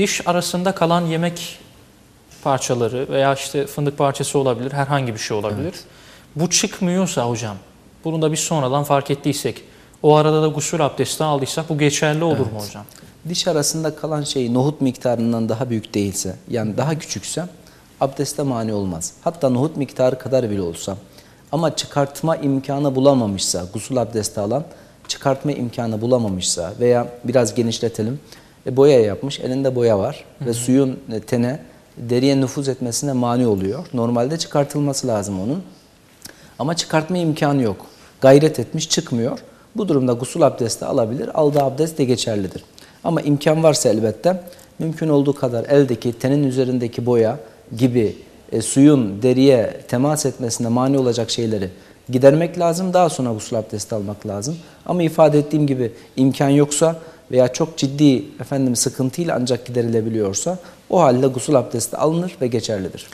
diş arasında kalan yemek parçaları veya işte fındık parçası olabilir, herhangi bir şey olabilir. Bu çıkmıyorsa hocam, bunu da biz sonradan fark ettiysek, o arada da gusül abdesti aldıysak bu geçerli olur mu hocam? Diş arasında kalan şey nohut miktarından daha büyük değilse, yani daha küçükse abdeste mani olmaz. Hatta nohut miktarı kadar bile olsa. Ama çıkartma imkanı bulamamışsa, gusül abdesti alan çıkartma imkanı bulamamışsa veya biraz genişletelim, e, boya yapmış, elinde boya var ve suyun e, tene, deriye nüfuz etmesine mani oluyor. Normalde çıkartılması lazım onun. Ama çıkartma imkanı yok. Gayret etmiş çıkmıyor. Bu durumda gusül abdesti alabilir. Aldığı abdest de geçerlidir. Ama imkan varsa elbette mümkün olduğu kadar eldeki tenin üzerindeki boya gibi e, suyun deriye temas etmesine mani olacak şeyleri gidermek lazım. Daha sonra gusül abdesti almak lazım. Ama ifade ettiğim gibi imkan yoksa veya çok ciddi efendim sıkıntıyla ancak giderilebiliyorsa o halde gusül abdesti alınır ve geçerlidir.